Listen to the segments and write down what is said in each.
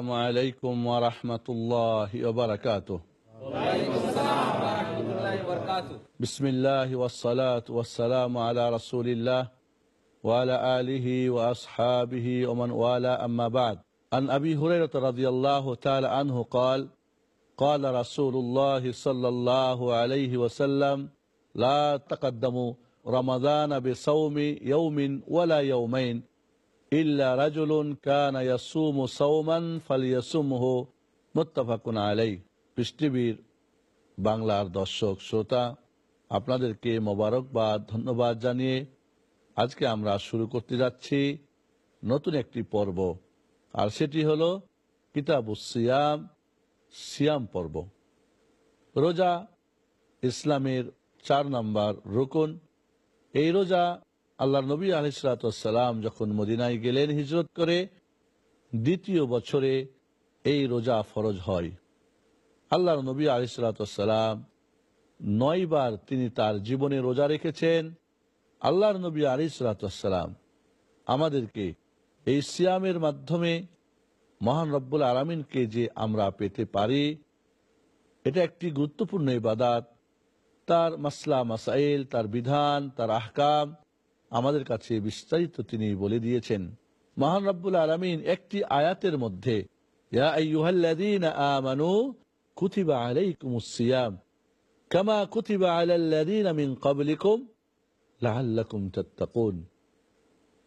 السلام عليكم ورحمة الله وبركاته. بسم الله والصلاة والسلام على رسول الله وعلى آله وأصحابه ومن والاه. أما بعد عن أبي هريرة رضي الله تعالى عنه قال قال رسول الله صلى الله عليه وسلم لا تقدموا رمضان بصوم يوم ولا يومين. ইল্লা রাজুলুন কানা ইয়াসুমু সাওমান ফালিয়াসুমহু মুত্তাফাকুন আলাই পৃষ্টিবীর বাংলার দর্শক, শ্রোতা, আপনাদেরকে মোবারকবাদ ধন্যবাদ জানিয়ে আজকে আমরা শুরু করতে যাচ্ছি নতুন একটি পর্ব, আর সেটি হলো কিতাবু সিয়াম সিয়াম পর্ব। রোজা ইসলামের চার নম্বর রুকুন। এই রোজা আল্লাহ নবী আলিসালাম যখন মদিনায় গেলেন হিজরত করে, দ্বিতীয় বছরে এই রোজা ফরজ হয়। আল্লাহ নবী আলিসালাম নয়বার তিনি তার জীবনে রোজা রেখেছেন। আল্লাহর নবী আলিসালাম আমাদেরকে এই সিয়ামের মাধ্যমে মহান রব্বুল আলমিনকে যে আমরা পেতে পারি, এটা একটি গুরুত্বপূর্ণ ইবাদাত। তার মাসলা, মাসাইল, তার বিধান, তার আহকাম আমাদের কাছে বিস্তারিত তিনি বলে দিয়েছেন, মহান রব্বুল আলমিন একটি আয়াতের মধ্যে কুতিবা আলাইকুম সিয়াম, কামা কুতিবা আলাল্লাযীন মিন ক্বাবলিকুম লাআল্লাকুম তাত্তাকুন।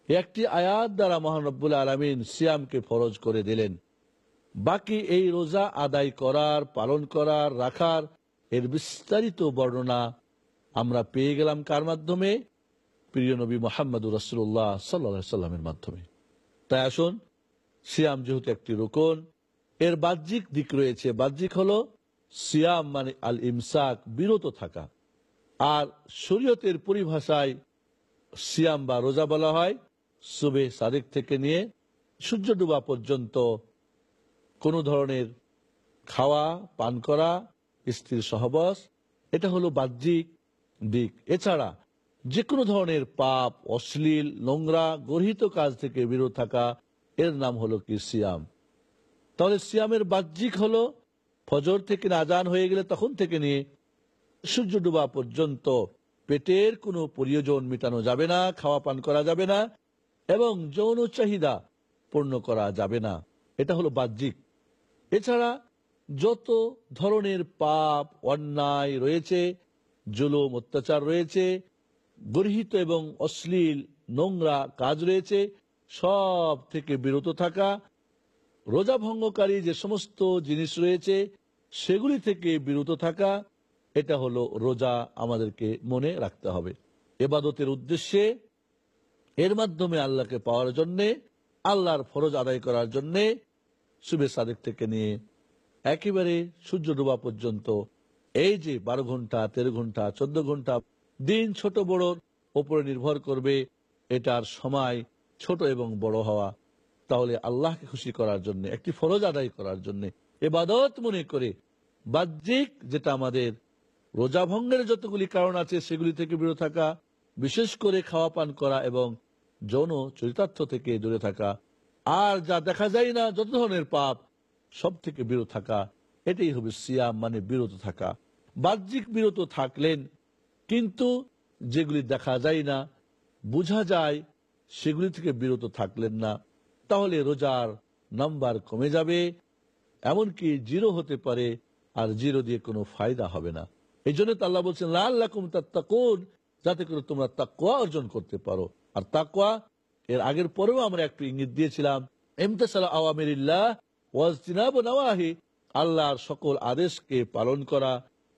একটি আয়াত দ্বারা মহান রব্বুল আলমিন সিয়ামকে ফরজ করে দিলেন। বাকি এই রোজা আদায় করার, পালন করার, রাখার, এর বিস্তারিত বর্ণনা আমরা পেয়ে গেলাম কার মাধ্যমে? প্রিয় নবী মোহাম্মদ রসুল্লাহ সাল্লা সাল্লামের মাধ্যমে। তাই আসুন, সিয়াম যেহেতু একটি রোকন, এর বাহ্যিক দিক রয়েছে, বাহ্যিক হলো সিয়াম মানে আল ইমসাক বিরত থাকা। আর শরীয়তের পরিভাষায় সিয়াম বা রোজা বলা হয় সুবে সাদেক থেকে নিয়ে সূর্য ডুবা পর্যন্ত কোনো ধরনের খাওয়া, পান করা, স্ত্রীর সহবাস, এটা হলো বাহ্যিক দিক। এছাড়া যে কোনো ধরনের পাপ, অশ্লীল, নোংরা, গর্হিত কাজ থেকে বিরত থাকা, এর নাম হলো কি সিয়াম। তাহলে সিয়ামের বাহ্যিক হলো, ফজর থেকে আজান হয়ে গেলে তখন থেকে নিয়ে সূর্য ডুবা পর্যন্ত পেটের কোনো প্রয়োজন মেটানো যাবে না, খাওয়া পান করা যাবে না, এবং যৌন চাহিদা পূর্ণ করা যাবে না। এটা হলো বাহ্যিক। এছাড়া যত ধরনের পাপ, অন্যায় রয়েছে, জুলুম, অত্যাচার রয়েছে গর্হিত এবং অশ্লীল, নোংরা কাজ রয়েছে। সব থেকে বিরত থাকা, রোজা ভঙ্গকারী যে সমস্ত জিনিস রয়েছে, সেগুলি থেকে বিরত থাকা, এটা হলো রোজা আমাদেরকে মনে রাখতে হবে। এবাদতের উদ্দেশ্যে, এর মাধ্যমে আল্লাহকে পাওয়ার জন্যে, আল্লাহর ফরজ আদায় করার জন্যে শুভে সাদেক থেকে নিয়ে একেবারে সূর্য ডোবা পর্যন্ত, এই যে বারো ঘণ্টা, তেরো ঘণ্টা, চোদ্দ ঘণ্টা দিন ছোট বড় ওপরে নির্ভর করবে এটার সময় ছোট এবং বড় হওয়া। তাহলে আল্লাহকে খুশি করার জন্য, একটি ফরজ আদায় করার জন্য, এবাদত মনে করে বাহ্যিক যেটা আমাদের রোজা ভঙ্গের যতগুলি কারণ আছে সেগুলি থেকে বিরত থাকা, বিশেষ করে খাওয়া পান করা এবং যৌন চরিতার্থ থেকে দূরে থাকা। আর যা দেখা যায় না, যত ধরনের পাপ, সব থেকে বিরত থাকা, এটাই হবে সিয়াম মানে বিরত থাকা। বাহ্যিক বিরত থাকলেন কিন্তু যেগুলি দেখা যায় না, বোঝা যায় সেগুলি থেকে বিরত থাকলেন না, তাহলে রোজার নাম্বার কমে যাবে, এমনকি জিরো হতে পারে আর জিরো দিয়ে কোনো ফায়দা হবে না। এই জন্য তাল্লাহ বলছেন লাল লাকুম তাত্তাকুন, যাতে করে তোমরা তাকুয়া অর্জন করতে পারো। আর তাকুয়া এর আগের পরেও আমরা একটু ইঙ্গিত দিয়েছিলাম এমতাসাল আওয়ামিল্লাহ ওয়াজতিনাব নওয়াহি, আল্লাহর সকল আদেশকে পালন করা,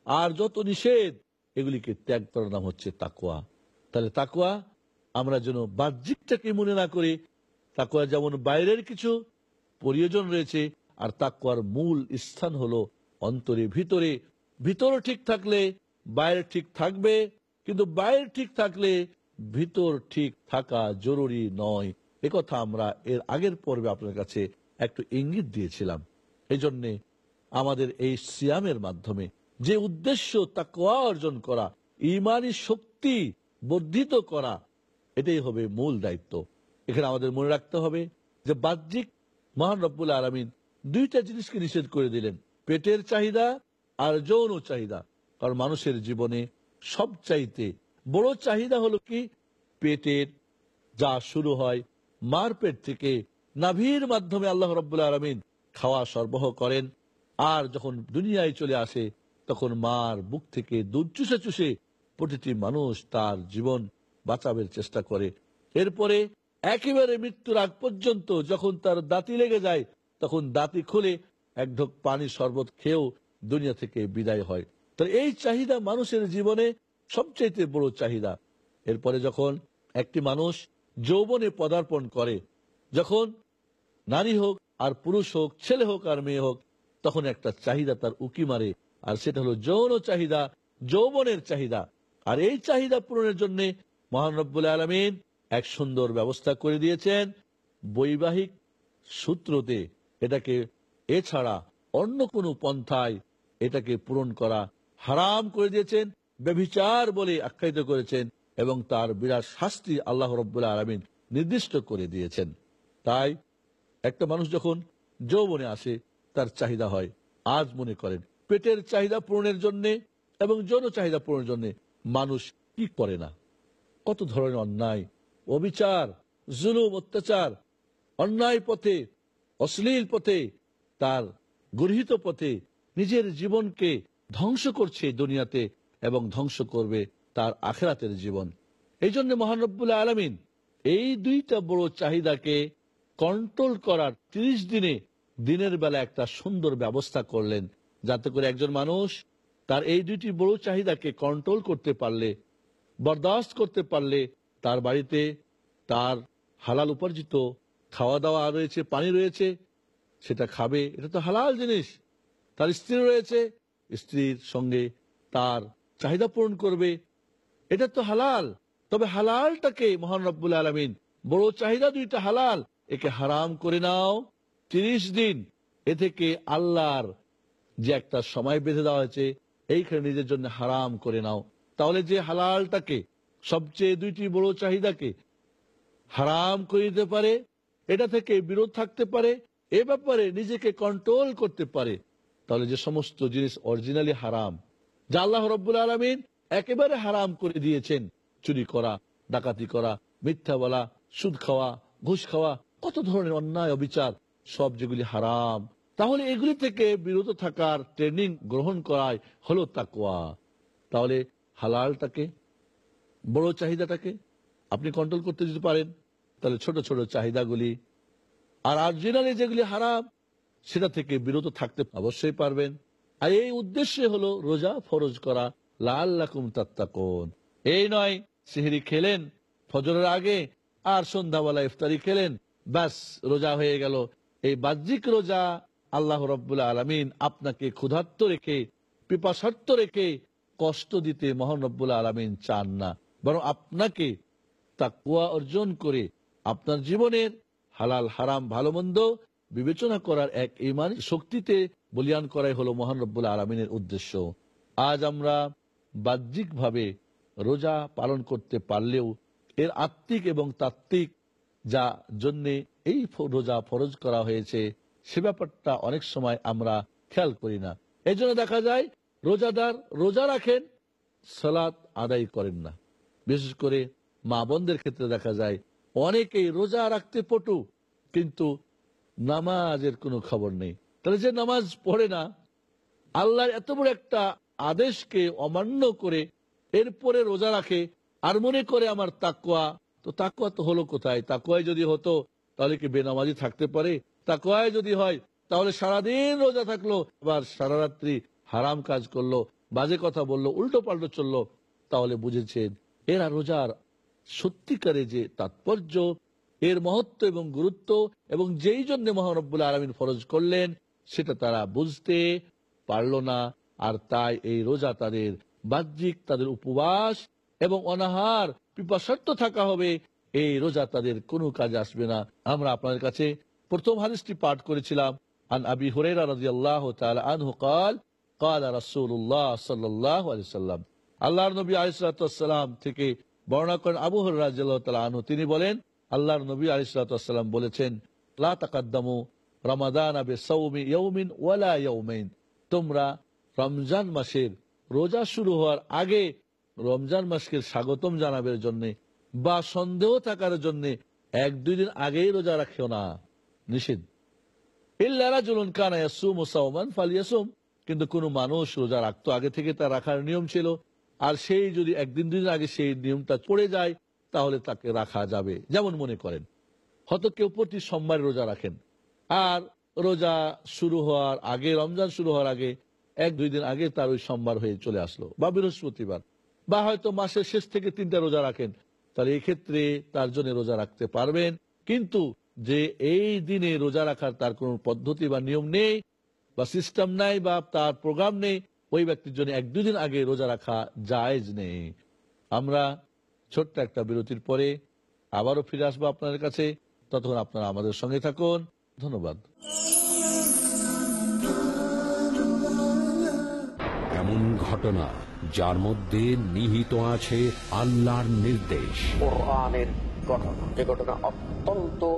আর যত নিষেধ এগুলিকে ত্যাগ করার নাম হচ্ছে তাকুয়া তাহলে তাকুয়া আমরা যেন বাহ্যিকটাকে মনে না করি তাকুয়া যেমন বাইরের কিছু প্রয়োজন রয়েছে, আর তাকুয়ার মূল স্থান হলো অন্তরে, ভিতরে। ভিতর ঠিক থাকলে বাইরে ঠিক থাকবে, কিন্তু বাইরে ঠিক থাকলে ভিতর ঠিক থাকা জরুরি নয়। একথা আমরা এর আগের পর্বে আপনার কাছে একটু ইঙ্গিত দিয়েছিলাম। এই জন্যে আমাদের এই সিয়ামের মাধ্যমে যে উদ্দেশ্য তাকওয়া অর্জন করা, ইমানি শক্তি বর্ধিত করা, এটাই হবে মূল দায়িত্ব। এখানে আমাদের মনে রাখতে হবে যে বাহ্যিক মহান রব্বুল আলমিন দুইটা জিনিসকে নিষেধ করে দিলেন, পেটের চাহিদা আর যৌন চাহিদা। কারণ মানুষের জীবনে সব চাইতে বড় চাহিদা হলো কি? পেটের যা শুরু হয় মার পেট থেকে নাভির মাধ্যমে আল্লাহ রব্বুল আলমিন খাওয়া সরবরাহ করেন, আর যখন দুনিয়ায় চলে আসে তখন মার বুক থেকে দুধ চুষে চুষে প্রতিটি মানুষ তার জীবন বাঁচাবের চেষ্টা করে। এরপরে একেবারে মৃত্যুর আগ পর্যন্ত যখন তার দাঁতি লেগে যায়, তখন দাঁতি খুলে এক ঢোক পানি শরবত খেয়েও দুনিয়া থেকে বিদায় হয়। তো এই চাহিদা মানুষের জীবনে সবচেয়ে বড় চাহিদা। এরপরে যখন একটি মানুষ যৌবনে পদার্পণ করে, যখন নারী হোক আর পুরুষ হোক, ছেলে হোক আর মেয়ে হোক, তখন একটা চাহিদা তার উকি মারে। আর সেটা হলো যৌন চাহিদা, যৌবনের চাহিদা। আর এই চাহিদা পূরণের জন্য মহানব্বুল আলমিন এক সুন্দর ব্যবস্থা করে দিয়েছেন বৈবাহিক সূত্রতে। এটাকে এছাড়া অন্য কোনো পন্থায় এটাকে পূরণ করা হারাম করে দিয়েছেন, ব্যভিচার বলে আখ্যায়িত করেছেন এবং তার বিরাট শাস্তি আল্লাহ রব্বুল্লাহ আলমিন নির্দিষ্ট করে দিয়েছেন। তাই একটা মানুষ যখন যৌবনে আসে, তার চাহিদা হয়। আজ মনে করেন পেটের চাহিদা পূরণের জন্য এবং যৌন চাহিদা পূরণের জন্য মানুষ কি করে না? কত ধরনের অন্যায়, অবিচার, জুলুম, অত্যাচার, অন্যায় পথে, অশ্লীল পথে, তার গর্হিত পথে নিজের জীবনকে ধ্বংস করছে দুনিয়াতে এবং ধ্বংস করবে তার আখেরাতের জীবন। এই জন্য মহানব্বুল্লাহ আলমিন এই দুইটা বড় চাহিদাকে কন্ট্রোল করার তিরিশ দিনে দিনের বেলা একটা সুন্দর ব্যবস্থা করলেন। যাতে করে একজন মানুষ তার এই দুইটি বড় চাহিদাকে কন্ট্রোল করতে পারলে, বরদাস্ত করতে পারলে, তার বাড়িতে তার হালাল উপার্জিত খাওয়া দাওয়া রয়েছে, পানি রয়েছে, সেটা খাবে। এটা তো হালাল জিনিস। তার স্ত্রী রয়েছে, স্ত্রীর সঙ্গে তার চাহিদা পূরণ করবে। এটা তো হালাল। তবে হালালটাকে মহান আলমিন, বড় চাহিদা দুইটা হালাল, একে হারাম করে নাও, তিরিশ দিন, এ থেকে আল্লাহর যে একটা সময় বেঁধে দেওয়া হয়েছে, এইখানে নিজের জন্য হারাম করে নাও। তাহলে যে হালালটাকে, সবচেয়ে দুইটি বড় চাহিদাকে হারাম করে দিতে পারে, এটা থেকে বিরোধ থাকতে পারে, এ ব্যাপারে নিজেকে কন্ট্রোল করতে পারে, তাহলে যে সমস্ত জিনিস অরিজিনালি হারাম, যা আল্লাহ রব্বুল আলমিন একেবারে হারাম করে দিয়েছেন, চুরি করা, ডাকাতি করা, মিথ্যা বলা, সুদ খাওয়া, ঘুষ খাওয়া, কত ধরনের অন্যায় অবিচার, সব যেগুলি হারাম। তাহলে এগুলি থেকে বিরত থাকার ট্রেনিং গ্রহণ করাই হলো তাকুয়া তাহলে হালালটাকে, বড় চাহিদাটাকে আপনি কন্ট্রোল করতে যদি পারেন, তাহলে ছোট ছোট চাহিদাগুলি আর অরিজিনালি যেগুলি হারাম, সেটা থেকে বিরত থাকতে অবশ্যই পারবেন। আর এই উদ্দেশ্যে হলো রোজা ফরজ করা। লাল লাকুম তাত্তাকুন। এই নয়, সিহরি খেলেন, ফজরের আগে আর সন্ধ্যাবেলা ইফতারি খেলেন, ব্যাস, রোজা হয়ে গেল। এই বাহ্যিক রোজা আল্লাহ রব্বুল্লাহ আলমিন আপনাকে ক্ষুধার্ত রেখে পিপাসার্থ রেখে কষ্ট দিতে মহান রব্বুল্লাহ আলমিন চান না। বরং আপনাকে তা কুয়া অর্জন করে আপনার জীবনের হালাল, হারাম ভালো মন্দ বিবেচনা করার এক ইমান শক্তিতে বলিয়ান করাই হলো মহান রব্বুল আলমিনের উদ্দেশ্য। আজ আমরা বাহ্যিকভাবে রোজা পালন করতে পারলেও এর আত্মিক এবং তাত্ত্বিক যা জন্যে এই রোজা ফরজ করা হয়েছে সে ব্যাপারটা অনেক সময় আমরা খেয়াল করি না। এই দেখা যায়, রোজাদার রোজা রাখেন, সালাত আদায় করেন না। বিশেষ করে মা বোনদের ক্ষেত্রে দেখা যায়, অনেকেই রোজা রাখতে পটু, কিন্তু নামাজের কোনো খবর নেই। তাহলে যে নামাজ পড়ে না, আল্লাহর এত বড় একটা আদেশকে অমান্য করে এরপরে রোজা রাখে, আর মনে করে আমার তাকুয়া তো তাকুয়া তো হলো কোথায়? তাকুয়ায় যদি হতো, তাহলে কি বেনামাজি থাকতে পারে? তাকুয়ায় যদি হয়, তাহলে সারাদিন রোজা থাকল আবার সারা রাত্রি হারাম কাজ করল, বাজে কথা বলল উল্টো পাল্টো চলল, তাহলে বুঝেছেন, এরা রোজার সত্যিকারে যে তাৎপর্য, এর মহত্ব এবং গুরুত্ব এবং যেই জন্য মহানব্বুল আলমিন ফরজ করলেন, সেটা তারা বুঝতে পারল না। আর তাই এই রোজা তাদের বাহ্যিক, তাদের উপবাস এবং অনাহার, পিপাসার্থ থাকা হবে, এই রোজা তাদের কোনো কাজে আসবে না। আমরা আপনাদের কাছে প্রথম হাদিসটি পাঠ করেছিলাম আন আবি হুরাইরা রাদিয়াল্লাহু তাআলা আনহু قال قال رسول الله صلى الله عليه وسلم আল্লাহর নবী আলাইহিসসালাম থেকে বর্ণনা করেন আবু হুরায়রা রাদিয়াল্লাহু তাআলা আনহু তিনি বলেন আল্লাহর নবী আলাইহিসসালাম বলেছেন লা তাকাদ্দামু রমাদান বিসাওমি ইয়াউমিন ওয়ালা ইয়াউমাইন তোমরা রমজান মাসের রোজা শুরু হওয়ার আগে রমজান মাসকে স্বাগতম জানাবের জন্য বা সন্দেহ থাকার জন্য এক দুই দিন আগেই রোজা রাখিও না নিষেধ। কিন্তু কোনো মানুষ রোজা রাখতো আগে থেকে তার রাখার নিয়ম ছিল। আর সেই যদি একদিন দুদিন আগে সেই নিয়মটা পড়ে যায়, তাহলে তাকে রাখা যাবে, যেমন মনে করেন। হয়তো কেউ প্রতি সোমবার রোজা রাখেন। আর রোজা শুরু হওয়ার আগে, রমজান শুরু হওয়ার আগে, এক, দুই দিন আগে তার ওই সোমবার হয়ে চলে আসলো, বা বৃহস্পতিবার। বা হয়তো মাসের শেষ থেকে তিনটা রোজা রাখেন। তাহলে এক্ষেত্রে তার জন্য রোজা রাখতে পারবেন। কিন্তু যে এই দিনে রোজা রাখার তার কোনো পদ্ধতি বা নিয়ম নেই বা সিস্টেম নাই বা তার প্রোগ্রাম নেই ওই ব্যক্তির জন্য এক দুদিন আগে রোজা রাখা জায়েজ নেই। আমরা ছোট্ট একটা বিরতির পরে আবারও ফিরে আসব আপনাদের কাছে। ততক্ষণ আপনারা আমাদের সঙ্গে থাকুন। ধন্যবাদ। এমন ঘটনা যার মধ্যে নিহিত আছে আল্লাহর নির্দেশ। কোরআনের ঘটনা। যে ঘটনা অত্যন্ত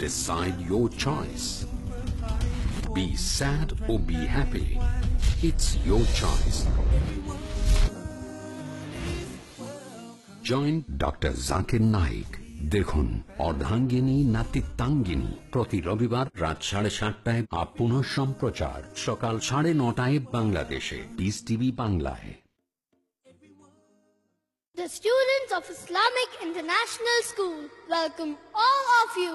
Decide your choice. Be sad or be happy. It's your choice. Join doctor Zakir Naik দেখুন অর্ধাঙ্গিনী নাতিত্বাঙ্গিনী প্রতি রবিবার রাত সাড়ে সাতটায় আপ পুনঃ সম্প্রচার সকাল সাড়ে নটায় বাংলাদেশে পিস টিভি বাংলায় The students of Islamic International School welcome all of you.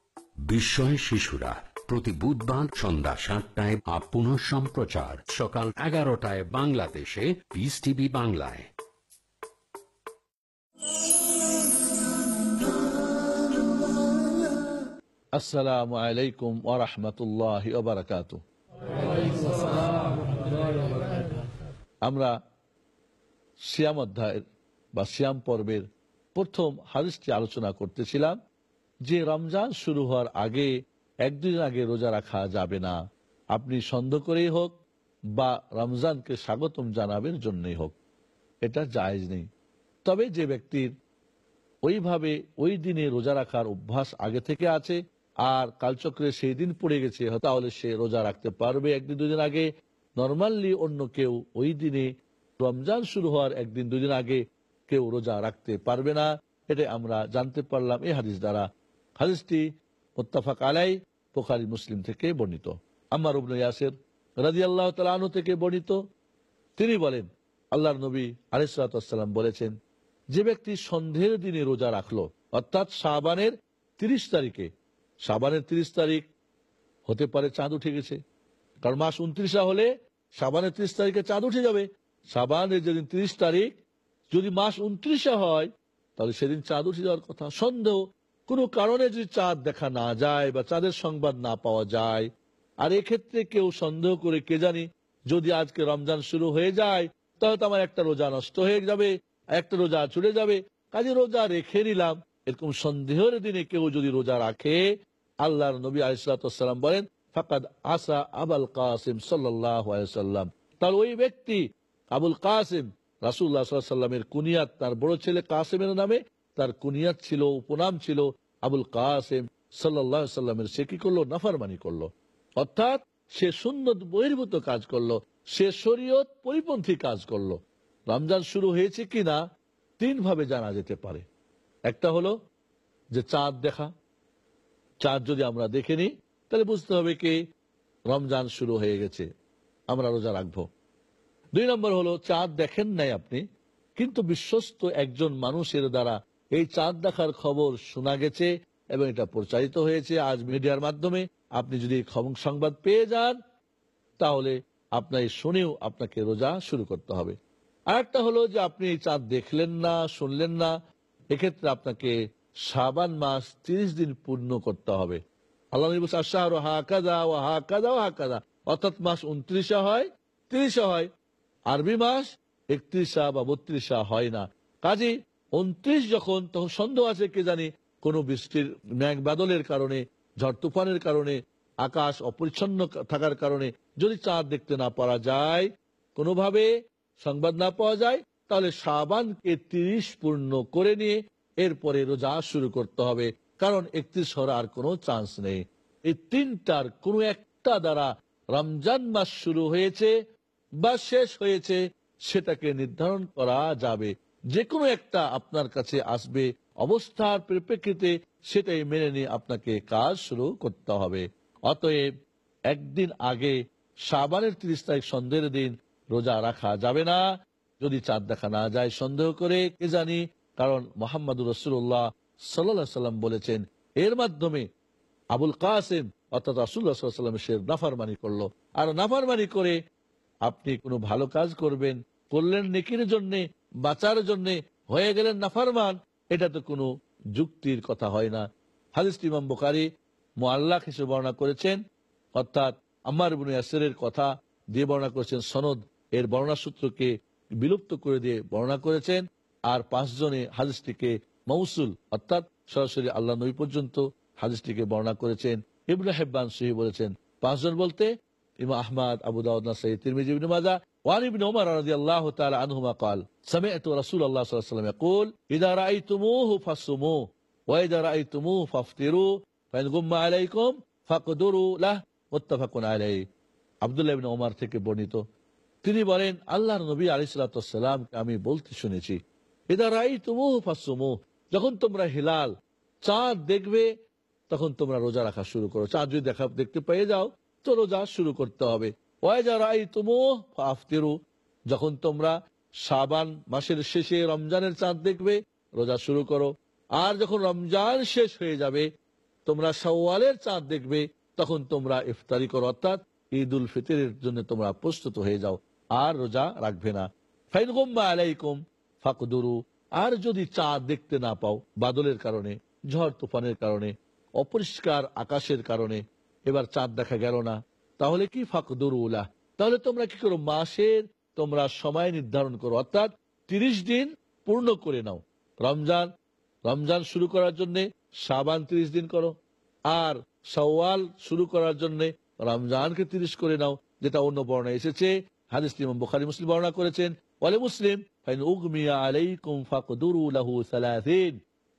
বিস্ময় শিশুরা। প্রতি বুধবার সন্ধ্যা সাতটায় আপন সম্প্রচার। সকাল এগারোটায় বাংলাদেশে পিস টিভি বাংলায়। আসসালামু আলাইকুম ওরহমতুল্লাহ আমরা সিয়াম অধ্যায়ের বা সিয়াম পর্বের প্রথম হারিসটি আলোচনা করতেছিলাম। যে রমজান শুরু হওয়ার আগে এক একদিন আগে রোজা রাখা যাবে না। আপনি সন্দেহ করেই হোক বা রমজানকে স্বাগতম জানাবের জন্যই হোক, এটা জায়জ নেই। তবে যে ব্যক্তির ওইভাবে ওই দিনে রোজা রাখার অভ্যাস আগে থেকে আছে আর কালচক্রে সেই দিন পড়ে গেছে, তাহলে সে রোজা রাখতে পারবে একদিন দুদিন আগে। নর্মালি অন্য কেউ ওই দিনে রমজান শুরু হওয়ার একদিন দুদিন আগে কেউ রোজা রাখতে পারবে না, এটা আমরা জানতে পারলাম এই হাদিস দ্বারা। হাদিসটি মোত্তাফাক আলাই পোখারি মুসলিম থেকে বর্ণিত। আমার রুবন ইয়াসের রাজি আল্লাহ তালু থেকে বর্ণিত। তিনি বলেন, আল্লাহর নবী আলিসাল্লাম বলেছেন, যে ব্যক্তি সন্ধ্যের দিনে রোজা রাখল, অর্থাৎ শাবানের তিরিশ তারিখে, শাবানের তিরিশ তারিখ হতে পারে চাঁদ উঠে গেছে, কারণ মাস উনত্রিশা হলে সাবানের তিরিশ তারিখে চাঁদ উঠে যাবে। সাবানের যেদিন তিরিশ তারিখ, যদি মাস উনত্রিশে হয়, তাহলে সেদিন চাঁদ উঠে যাওয়ার কথা। সন্দেহ কোনো কারণে যদি চাঁদ দেখা না যায় বা চাঁদের সংবাদ না পাওয়া যায়, আর এক্ষেত্রে কেউ সন্দেহ করে, কে জানি, যদি আজকে রমজান শুরু হয়ে যায়, তাহলে তো আমার একটা রোজা নষ্ট হয়ে যাবে, একটা রোজা চলে যাবে। কাজে রোজা রেখে নিলাম। এরকম সন্দেহের দিনে কেউ যদি রোজা রাখে, আল্লাহর নবী আলিসাল্লাম বলেন, ফাকাদ আসা আবাল কাসিম সাল্লাম তার ওই ব্যক্তি আবুল কাসিম রাসুল্লাহ সাল্লামের কুনিয়াত, তার বড় ছেলে কাসিমের নামে তার কুনিয়াত ছিল, উপনাম ছিল আবুল কাসেম সাল্লাহ সাল্লামের। সে কি করল? নাফারমানি করল। অর্থাৎ সে সুন্নত বহির্ভূত কাজ করল, সে শরীয়ত পরিপন্থী কাজ করল। রমজান শুরু হয়েছে কিনা তিন ভাবে জানা যেতে পারে। একটা হলো যে চাঁদ দেখা। চাঁদ যদি আমরা দেখে নিই, তাহলে বুঝতে হবে কি রমজান শুরু হয়ে গেছে। আমরা রোজা রাখব। দুই নম্বর হলো, চাঁদ দেখেন নাই আপনি, কিন্তু বিশ্বস্ত একজন মানুষের দ্বারা এই চাঁদ দেখার খবর শোনা গেছে এবং এটা প্রচারিত হয়েছে আজ মিডিয়ার মাধ্যমে। আপনি যদি খবর সংবাদ পেয়ে যান, তাহলে আপনার শুনেও আপনাকে রোজা শুরু করতে হবে। আর একটা হলো যে আপনি এই চাঁদ দেখলেন না, শুনলেন না, এক্ষেত্রে আপনাকে সাবান মাস তিরিশ দিন পূর্ণ করতে হবে। আল্লাহ আশাহ হা কাদা ও হা কাদা ও হা কাদা অর্থাৎ মাস উনত্রিশা হয়, তিরিশা হয়। আরবি মাস একত্রিশা বা বত্রিশা হয় না। কাজে উনত্রিশ যখন, তখন সন্দেহ আছে, কে জানি, কোনো বৃষ্টির ম্যাঘ বাদলের কারণে, ঝড় তুফানের কারণে, আকাশ অপরিচ্ছন্ন থাকার কারণে যদি চাঁদ দেখতে না পারা যায়, কোনোভাবে সংবাদ না পাওয়া যায়, তাহলে সাবানকে তিরিশ পূর্ণ করে নিয়ে এরপরে রোজা শুরু করতে হবে। কারণ একত্রিশ হওয়ার আর কোনো চান্স নেই। এই তিনটার কোনো একটা দ্বারা রমজান মাস শুরু হয়েছে বা শেষ হয়েছে, সেটাকে নির্ধারণ করা যাবে। যে কোনো একটা আপনার কাছে আসবে, অবস্থার পরিপ্রেক্ষিতে সেটাই মেনে নিয়ে আপনাকে কাজ শুরু করতে হবে। অতএব একদিন আগে সাবানের তিরিশ তারিখ সন্ধ্যের দিন রোজা রাখা যাবে না। যদি চাঁদ দেখা না যায় সন্দেহ করে, কে জানি? কারণ মোহাম্মদুর রসুল্লাহ সাল্লা সাল্লাম বলেছেন, এর মাধ্যমে আবুল কাসেম অর্থাৎ রাসুল্লাহ সাল্লাম সে নাফারমানি করল। আর নাফারমানি করে আপনি কোনো ভালো কাজ করবেন, করলেন নেকির জন্য বাঁচার জন্য হয়ে গেলেন নাফারমান। এটা তো কোনো যুক্তির কথা হয় না। হাদিস ইমাম বোকারি মোয়াল্লাহ হিসেবে বর্ণনা করেছেন। অর্থাৎ আমার ইবনু ইয়াসিরের কথা দিয়ে বর্ণনা করেছেন, সনদ এর বর্ণনা সূত্রকে বিলুপ্ত করে দিয়ে বর্ণনা করেছেন। আর পাঁচজনে হাদিসটিকে মৌসুল অর্থাৎ সরাসরি আল্লাহ নবী পর্যন্ত হাদিসটিকে বর্ণনা করেছেন। ইবনে হেব্বান সহি বলেছেন, পাঁচজন বলতে ইমা আহমাদ, আবু দাউদ নাসাই তিরমিজি মাজা وعن ابن عمر رضي الله تعالى عنهما قال سمعت رسول الله صلى الله عليه وسلم يقول إذا رأيتموه فصموه وإذا رأيتموه فافطروا فإن غم عليكم فاقدروا له متفق عليه আবদুল্লাহ ইবনে ওমর থেকে বর্ণিত তিনি বলেন আল্লাহর নবী আলিসাল্লাম আমি বলতে শুনেছি এদা রাই তুমু ফাসমু যখন তোমরা হিলাল চাঁদ দেখবে তখন তোমরা রোজা রাখা শুরু করো চাঁদ যদি দেখা দেখতে পেয়ে যাও তো রোজা শুরু করতে হবে ফাফতিরু, যখন তোমরা সাবান মাসের শেষে রমজানের চাঁদ দেখবে, রোজা শুরু করো। আর যখন রমজান শেষ হয়ে যাবে, তোমরা সওয়ালের চাঁদ দেখবে, তখন তোমরা ইফতারি করো, অর্থাৎ ঈদ উল ফিতরের জন্য তোমরা প্রস্তুত হয়ে যাও, আর রোজা রাখবে না। আলাইকুম, ফাকদুরু, আর যদি চাঁদ দেখতে না পাও, বাদলের কারণে, ঝড় তুফানের কারণে, অপরিষ্কার আকাশের কারণে, এবার চাঁদ দেখা গেল না। তাহলে কি ফাকদুরুল্লাহ তাহলে তোমরা কি করো, মাসের তোমরা সময় নির্ধারণ করো। অর্থাৎ তিরিশ দিন পূর্ণ করে নাও। রমজান রমজান শুরু করার জন্য সাবান তিরিশ দিন করো। আর সওয়াল শুরু করার জন্য রমজানকে তিরিশ করে নাও, যেটা অন্য বর্ণা এসেছে। হাদিস ইমাম বুখারী মুসলিম বর্ণনা করেছেন। বলে মুসলিম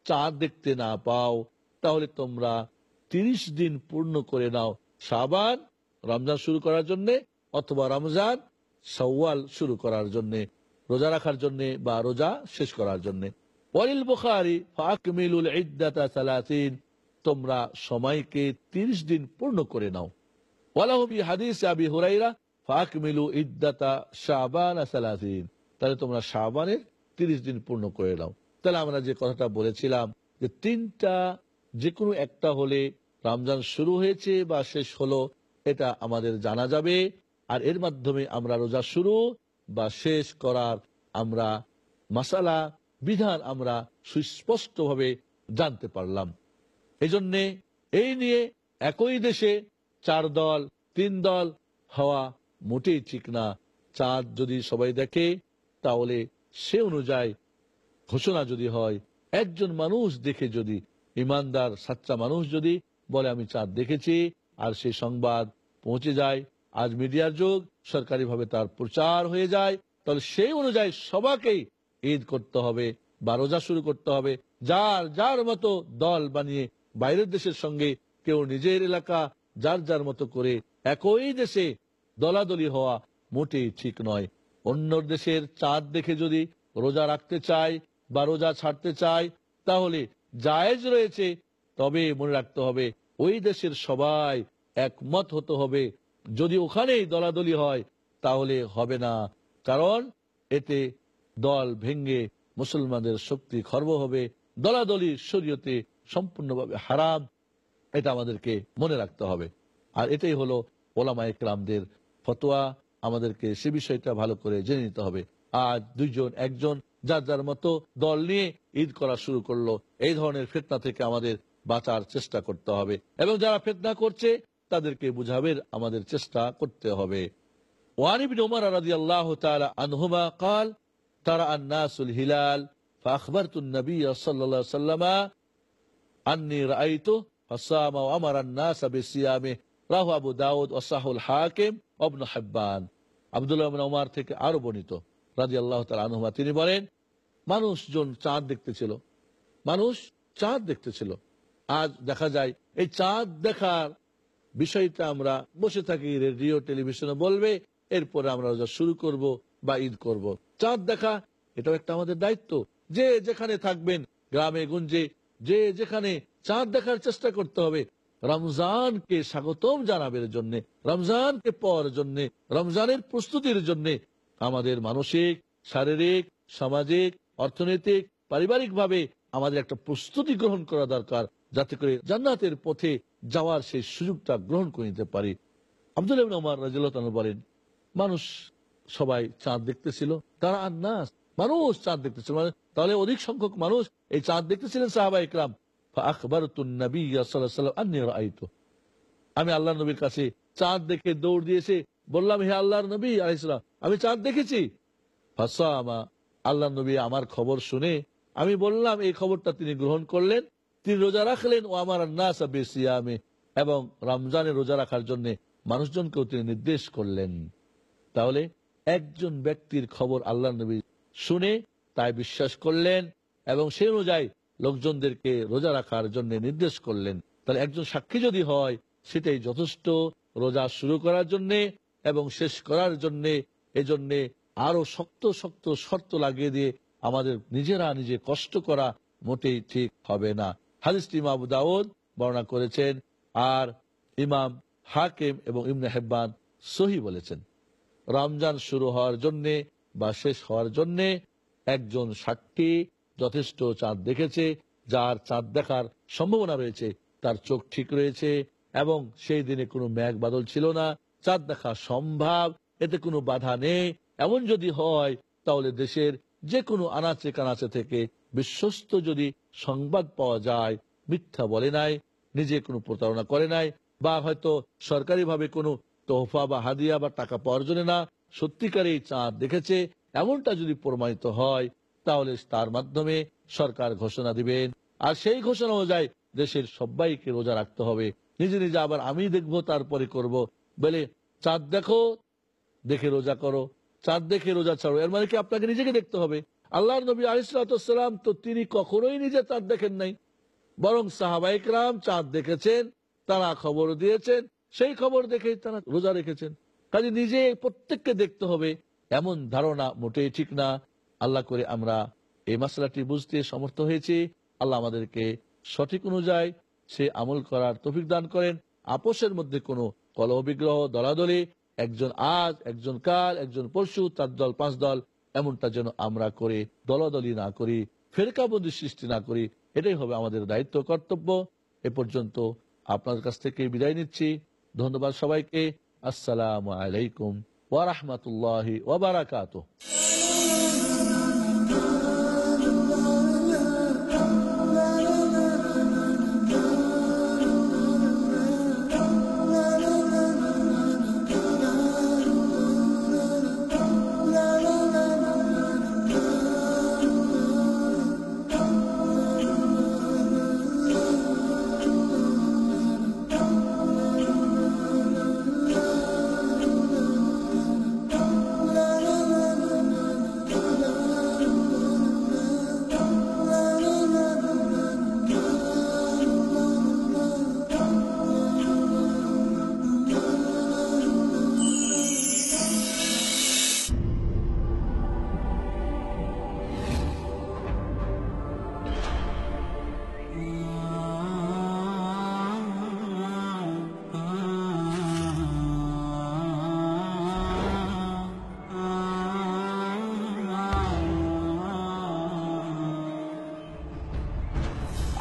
চাঁদ দেখতে না পাও, তাহলে তোমরা তিরিশ দিন পূর্ণ করে নাও। সাবান রমজান শুরু করার জন্য অথবা রমজান সওয়াল শুরু করার জন্য, রোজা রাখার জন্য বা রোজা শেষ করার জন্য। ওয়ালিল বুখারী ফাকমিলুল ইদ্দাতা সালাসিন, তোমরা সময়কে তিরিশ দিন পূর্ণ করে নাও। ওয়ালাহু বি হাদিস আবি হুরাইরা ফাকমিলু ইদ্দাতা শাবান সালাসিন, তাহলে তোমরা শাবানের তিরিশ দিন পূর্ণ করে নাও। তাহলে আমরা যে কথাটা বলেছিলাম যে তিনটা, যে কোনো একটা হলে রমজান শুরু হয়েছে বা শেষ হলো এটা আমাদের জানা যাবে। আর এর মাধ্যমে আমরা রোজা শুরু বা শেষ করার আমরা মাসালা, বিধান আমরা সুস্পষ্টভাবে জানতে পারলাম। এই জন্যে এই নিয়ে একই দেশে চার দল, তিন দল হওয়া মোটেই ঠিক না। চাঁদ যদি সবাই দেখে, তাহলে সে অনুযায়ী ঘোষণা যদি হয়, একজন মানুষ দেখে যদি, ইমানদার, সাচ্চা মানুষ যদি বলে, আমি চাঁদ দেখেছি। আর সেই সংবাদ পৌঁছে যায়। আজ মিডিয়ার যুগ, সরকারিভাবে তার প্রচার হয়ে যায়। তাহলে সেই অনুযায়ী সবাকেই ঈদ করতে হবে, বা রোজা শুরু করতে হবে। যার যার মতো দল বানিয়ে বাইরের দেশের সঙ্গে কেউ নিজের এলাকা, যার যার মতো করে একই দেশে দলাদলি হওয়া মোটেই ঠিক নয়। অন্য দেশের চাঁদ দেখে যদি রোজা রাখতে চায়, বা রোজা ছাড়তে চায়, তাহলে জায়েজ রয়েছে, তবে মনে রাখতে হবে ওই দেশের সবাই একমত হতে হবে। যদি ওখানেই দলাদলি হয়, তাহলে হবে না। কারণ এতে দল ভেঙ্গে মুসলমানদের শক্তি খর্ব হবে। দলাদলি শরীয়তে সম্পূর্ণভাবে হারাম। এটা আমাদেরকে মনে রাখতে হবে। আর এটাই হলো ওলামা ইকরামদের ফতোয়া। আমাদেরকে সে বিষয়টা ভালো করে জেনে নিতে হবে। আজ দুইজন, একজন, যার যার মতো দল নিয়ে ঈদ করা শুরু করল। এই ধরনের ফেতনা থেকে আমাদের বাঁচার চেষ্টা করতে হবে এবং যারা ফেতনা করছে তাদেরকে বুঝাবের আমাদের চেষ্টা করতে হবে ওয়ানিবিন উমর রাজি আল্লাহ আনহুমা কাল তারা আন্নাসুল হিলাল فأخبرت النبي صلى الله عليه وسلم أني رأيته فصام وأمر الناس بصيامه রাহু আবু দাউদ ও সাহুল হাকিম অবন হাব্বান আবদুল্লাহ ওমার থেকে আরো বর্ণিত রাজি আল্লাহ আনহুমা তিনি বলেন মানুষজন চাঁদ দেখতেছিল মানুষ চাঁদ দেখতেছিল আজ দেখা যায়। এই চাঁদ দেখার বিষয়টা আমরা বসে থাকি রেডিও, টেলিভিশনে বলবে, এরপরে আমরা রোজা শুরু করব বা ঈদ করব। চাঁদ দেখা, এটাও একটা আমাদের দায়িত্ব। যে যেখানে থাকবেন, গ্রামে, গুঞ্জে, যে যেখানে চাঁদ দেখার চেষ্টা করতে হবে, রমজানকে স্বাগতম জানাবের জন্য, রমজানকে পাওয়ার জন্য, রমজানের প্রস্তুতির জন্য আমাদের মানসিক, শারীরিক, সামাজিক, অর্থনৈতিক পারিবারিক ভাবে আমাদের একটা প্রস্তুতি গ্রহণ করা দরকার। যাতে করে জান্নাতের পথে যাওয়ার সেই সুযোগটা গ্রহণ করে নিতে পারি। আব্দুল আমার রাজিল্লাহ বলেন, মানুষ সবাই চাঁদ দেখতেছিল, তারা আর না, মানুষ চাঁদ দেখতেছিল। মানে তাহলে অধিক সংখ্যক মানুষ এই চাঁদ দেখতেছিলেন সাহাবা ইকরাম আমি আল্লাহ নবীর কাছে চাঁদ দেখে দৌড় দিয়েছে, বললাম, হে আল্লাহর নবী আলাইসালাম আমি চাঁদ দেখেছি। ফাঁসামা আল্লাহ নবী আমার খবর শুনে আমি বললাম, এই খবরটা তিনি গ্রহণ করলেন তিনি রোজা রাখলেন, ও আমার নাসা বেসিয়ামে। এবং রমজানে রোজা রাখার জন্য মানুষজনকেও তিনি নির্দেশ করলেন। তাহলে একজন ব্যক্তির খবর আল্লাহ নবী শুনে তাই বিশ্বাস করলেন এবং সেই অনুযায়ী লোকজনদেরকে রোজা রাখার জন্য নির্দেশ করলেন। তাহলে একজন সাক্ষী যদি হয়, সেটাই যথেষ্ট রোজা শুরু করার জন্যে এবং শেষ করার জন্যে এজন্যে আরও শক্ত শক্ত শর্ত লাগিয়ে দিয়ে আমাদের নিজেরা নিজে কষ্ট করা মোটেই ঠিক হবে না। হাদিস ইমাম দাউদ বর্ণনা করেছেন, আর ইমাম হাকিম এবং ইমনে হেব্বান সহি বলেছেন। রমজান শুরু হওয়ার জন্যে বা শেষ হওয়ার জন্যে একজন সাক্ষী যথেষ্ট চাঁদ দেখেছে, যার চাঁদ দেখার সম্ভাবনা রয়েছে, তার চোখ ঠিক রয়েছে, এবং সেই দিনে কোনো মেঘ বাদল ছিল না, চাঁদ দেখা সম্ভব, এতে কোনো বাধা নেই। এমন যদি হয়, তাহলে দেশের যে কোনো আনাচে কানাচে থেকে বিশ্বস্ত যদি সংবাদ পাওয়া যায়, মিথ্যা বলে নাই, নিজে কোনো প্রতারণা করে নাই, বা হয়তো সরকারিভাবে কোনো তোহফা বা হাদিয়া বা টাকা পাওয়ার জন্য না, সত্যিকার এই চাঁদ দেখেছে, এমনটা যদি প্রমাণিত হয়, তাহলে তার মাধ্যমে সরকার ঘোষণা দিবেন। আর সেই ঘোষণা অনুযায়ী দেশের সবাইকে রোজা রাখতে হবে। নিজে নিজে আবার আমি দেখব, তারপরে করব। বলে, চাঁদ দেখো, দেখে রোজা করো। চাঁদ দেখে রোজা ছাড়ো। এর মানে কি আপনাকে নিজেকে দেখতে হবে? আল্লাহ নবী আলিসালাম তো তিনি কখনোই নিজে চাঁদ দেখেন নাই। বরং সাহাবাইকরাম চাঁদ দেখেছেন, তারা খবর দিয়েছেন, সেই খবর দেখে তারা রোজা রেখেছেন। কাজে নিজে প্রত্যেককে দেখতে হবে, এমন ধারণা মোটেই ঠিক না। আল্লাহ করে আমরা এই মশলাটি বুঝতে সমর্থ হয়েছি। আল্লাহ আমাদেরকে সঠিক অনুযায়ী সে আমল করার তফিক দান করেন। আপোষের মধ্যে কোনো কলহ বিগ্রহ, দলাদলি, একজন আজ, একজন কাল, একজন পরশু চার দল পাঁচ দল এমনটা যেন আমরা করে, দলাদলি না করি, ফেরকাবন্দি সৃষ্টি না করি, এটাই হবে আমাদের দায়িত্ব, কর্তব্য। এ পর্যন্ত আপনার কাছ থেকে বিদায় নিচ্ছি। ধন্যবাদ সবাইকে। আসসালাম আলাইকুম ওয়ারহমতুল্লাহ ওবরাকাত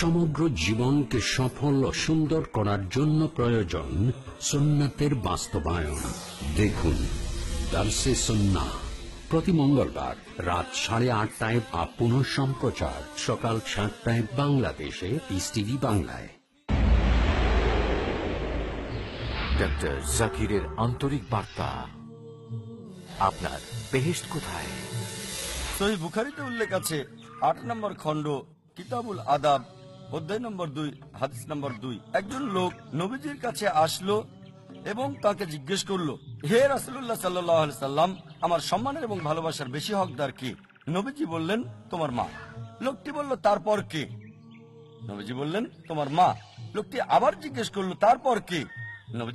সমগ্র জীবনকে সফল ও সুন্দর করার জন্য প্রয়োজন সুন্নাতের বাস্তবায়ন। দেখুন দার্সে সন্না। প্রতি মঙ্গলবার রাত সাড়ে আটটায় বা পুনঃ সম্প্রচার। সকাল সাতটায় বাংলাদেশে পিস টিভি বাংলায়। ডক্টর জাকিরের আন্তরিক বার্তা। আপনার বেহেস্ট কোথায়? সহি বুখারিতে উল্লেখ আছে আট নম্বর খণ্ড কিতাবুল আদাব। অধ্যায় নম্বর দুই, হাদিস নম্বর দুই। একজন লোক নবীজির কাছে আসলো এবং তাকে জিজ্ঞেস করল, হে রাসুল্লাহ সাল্লাহ সাল্লাম, আমার সম্মানের এবং ভালোবাসার বেশি হকদার কে? নবীজি বললেন, তোমার মা। লোকটি বলল, তারপর কে? নবীজি বললেন, তোমার মা। লোকটি আবার জিজ্ঞেস করল, তারপর কে? নবীজি